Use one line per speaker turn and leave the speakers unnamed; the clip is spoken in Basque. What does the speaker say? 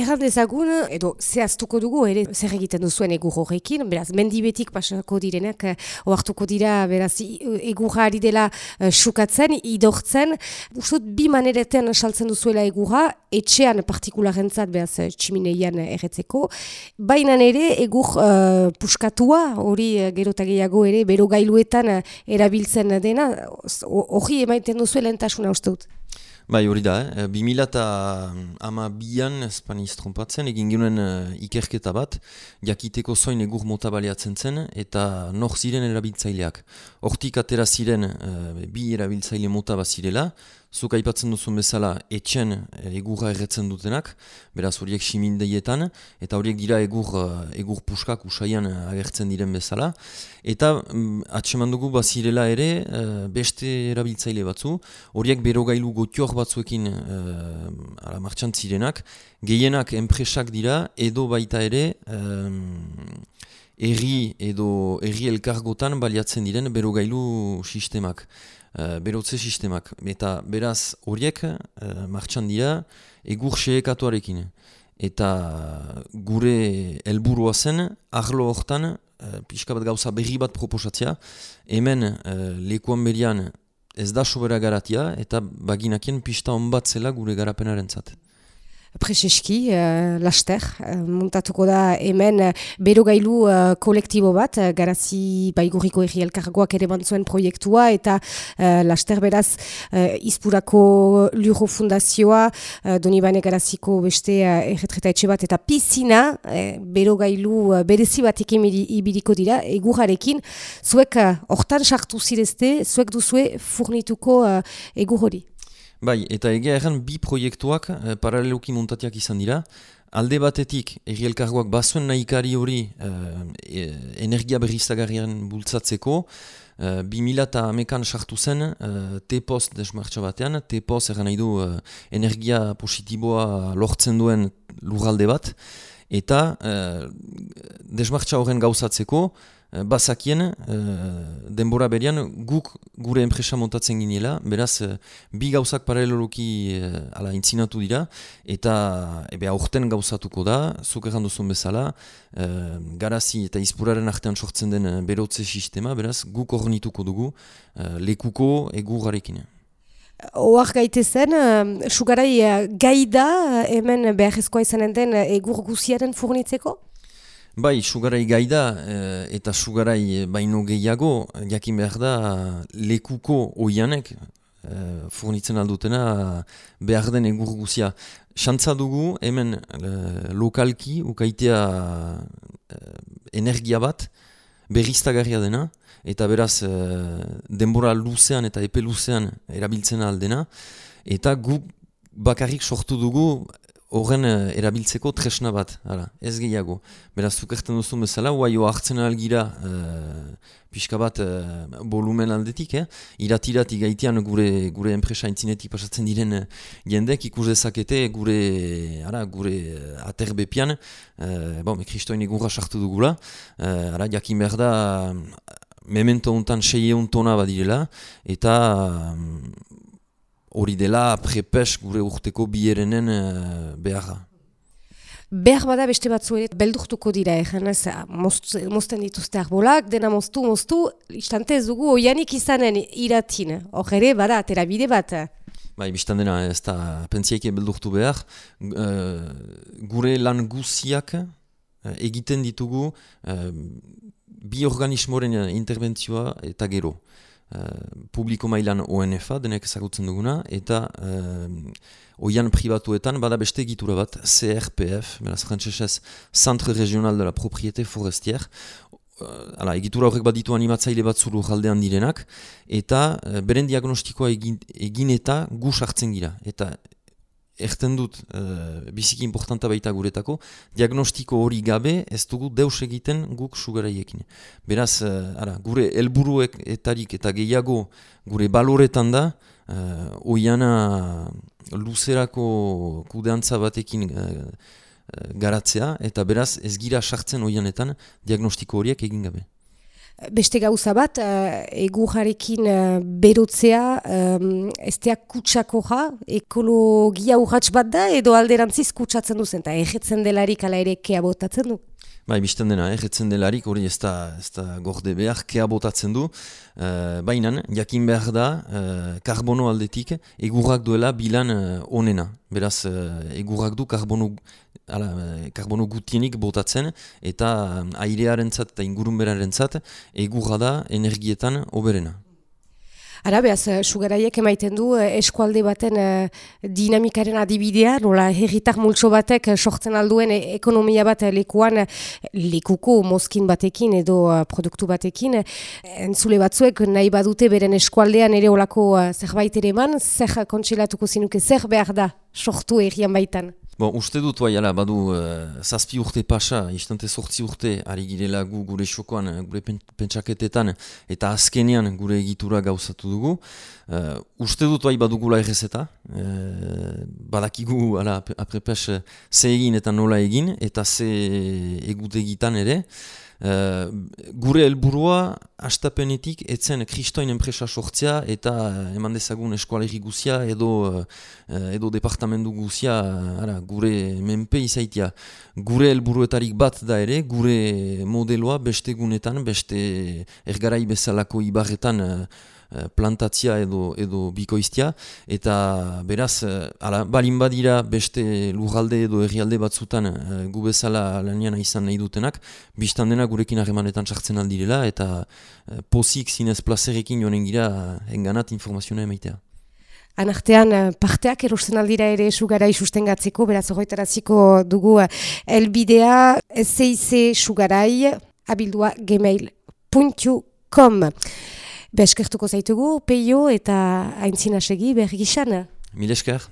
Erran dezagun, edo zehaztuko dugu, ere zer egiten duzuen egur horrekin, beraz, mendibetik pasako direnak, eh, oartuko dira, beraz, egurra ari dela uh, sukatzen, idortzen, usut bi maneretan saltzen duzuela egurra, etxean partikularrentzat, beraz, tximineian erretzeko, baina ere egur uh, puskatua, hori gerota gehiago ere, bero gailuetan erabiltzen dena, hori emaiten duzuela entasuna uste dut.
Bai, hori da, eh? 2000 eta ama bian, espaniz trompatzen, egin genuen uh, ikerketa bat, jakiteko zoin egur mota zen, eta nor ziren erabiltzaileak. Hortik atera ziren uh, bi erabiltzaile mota bat zirela, Zuk aipatzen duzun bezala etxen eh, egurra erretzen dutenak, beraz horiek simindeietan, eta horiek dira egur, eh, egur puskak usaian eh, agertzen diren bezala. Eta mm, atseman dugu bazirela ere beste erabiltzaile batzu, horiek berogailu gotior batzuekin ala martxan zirenak, gehienak enpresak dira edo baita ere erri edo erri elkargotan baliatzen diren berogailu sistemak. Uh, berotze sistemak. Eta beraz horiek uh, martxan dira egur seekatuarekin. Eta gure helburua zen, arlo hortan, uh, pixka bat gauza berri bat proposatzea, hemen uh, lekuan berian ez da sobera garatia, eta baginakien pista hon bat zela gure garapenaren zat
preseski, uh, laster, uh, montatuko da hemen uh, berogailu uh, kolektibo bat, uh, garazi baigurriko erri elkargoak ere bantzuen proiektua, eta uh, laster beraz uh, izpurako luro fundazioa, uh, doni bane garaziko beste uh, erretreta etxe bat, eta pizina uh, berogailu uh, berezi bat ibiriko dira, egurarekin, zuek hortan uh, sartu zirezte, zuek duzue furnituko uh, egur hori.
Bai, eta egia erran bi proiektuak e, paraleloki montatiak izan dira. Alde batetik, erri bazuen nahikari hori e, energia berriztagarriaren bultzatzeko, e, mila eta amekan sartu zen e, T-post desmartxa batean, T-post erran nahi du e, energia positiboa lortzen duen lurralde bat, eta e, desmartxa horren gauzatzeko, Eh, bazakien uh, denbora berian guk gure enpresa montatzen ginela, beraz uh, bi gauzak paraleloloki uh, ala intzinatu dira, eta ebe aurten gauzatuko da, zuk erran duzun bezala, garazi eta izpuraren artean sortzen den berotze sistema, beraz guk ornituko dugu uh, lekuko egurarekin.
Oar gaite sugarai uh, gaida hemen beharrezkoa izanen den egur guziaren furnitzeko?
Bai, sugarai gaida eh, eta sugarai baino gehiago, jakin behar da lekuko oianek eh, furnitzen aldutena behar den egur guzia. Xantza dugu hemen eh, lokalki ukaitea energia bat berriztagarria dena, eta beraz denbora luzean eta epe luzean erabiltzen aldena, eta guk bakarrik sortu dugu horren uh, erabiltzeko tresna bat, ara, ez gehiago. Beraz, zukerten duzu bezala, guai hartzen algira uh, pixka bat uh, volumen aldetik, eh? iratirat igaitean gure, gure enpresa intzinetik pasatzen diren uh, jendek ikus dezakete gure, ara, gure uh, aterbepian, uh, bon, kristoin egurra sartu dugula, uh, ara, jakin behar da, memento untan sei eun tona badirela, eta hori dela prepes gure urteko bierenen uh, beharra.
Behar bada beste batzu ere, beldurtuko dira, egen ez, mozten dituzte arbolak, dena moztu, moztu, istante ez dugu oianik izanen iratin, hor ere, bada, atera bide bat.
Bai, biztan dena, ez da, pentsiaike beldurtu behar, uh, gure lan guziak uh, egiten ditugu bi organismoren interbentzioa eta gero. Uh, publiko mailan ONF-a, denek ezagutzen duguna, eta uh, oian pribatuetan bada beste egitura bat, CRPF, beraz frantzesez, Centre Regional de la Propriété Forestière, uh, egitura horrek bat ditu animatzaile bat zuru jaldean direnak, eta uh, beren diagnostikoa egin, egin eta gu sartzen gira. Eta erten dut, uh, biziki importanta baita guretako, diagnostiko hori gabe ez dugu deus egiten guk sugaraiekin. Beraz, uh, ara, gure helburuek etarik eta gehiago gure baloretan da, uh, oiana luzerako kudeantza batekin garatzea, eta beraz ez gira sartzen oianetan diagnostiko horiek egin gabe.
Beste gauza bat, uh, egurrarekin uh, berotzea, um, ez teak kutsako ja, ekologia urratx bat da, edo alderantziz kutsatzen duzen, eta egetzen delarik ala ere kea botatzen du?
Bai, bizten dena, egetzen delarik, hori ez da, ez da gorde behar, kea botatzen du, uh, baina, jakin behar da, uh, karbono aldetik, egurrak duela bilan uh, onena. Beraz, uh, egurrak du karbono ala, eh, karbono gutienik botatzen eta eh, airearen zat eta ingurunberaren zat egurra da energietan oberena.
Ara behaz, eh, sugaraiek emaiten du eskualde baten dinamikaren adibidea, nola herritar multso batek sortzen alduen ekonomia bat lekuan lekuko mozkin batekin edo produktu batekin. Entzule batzuek nahi badute beren eskualdean ere olako zerbait ere eman, zer kontsilatuko zinuke, zer behar da sortu errian baitan?
Bon, uste dut bai, ala, badu, uh, zazpi urte pasa, istante sortzi urte, ari girela gu gure xokoan, eh, gure pentsaketetan, eta azkenean gure egitura gauzatu dugu. Uh, uste dut bai badugula errezeta, uh, badakigu, ala, aprepes, ze egin eta nola egin, eta ze egutegitan ere. Uh, gure helburua astapenetik etzen kristoin enpresa sortzea eta uh, eman dezagun eskualerri guzia edo, uh, edo departamentu guzia ara, gure menpe izaitia. Gure helburuetarik bat da ere, gure modeloa beste gunetan, beste ergarai bezalako ibarretan Eh, plantatzia edo, edo bikoiztia, eta beraz, eh, ala, balin badira beste lurralde edo herrialde batzutan e, gu bezala lanian izan nahi dutenak, biztan dena gurekin harremanetan sartzen aldirela, eta pozik zinez plazerekin joanen gira enganat informazioa emaitea.
Anartean parteak erosten aldira ere sugarai sustengatzeko, beraz horretaraziko dugu elbidea ezeize sugarai abildua gmail.com Beskertuko zaitugu, peio eta aintzina segi bergisan.
Mil esker.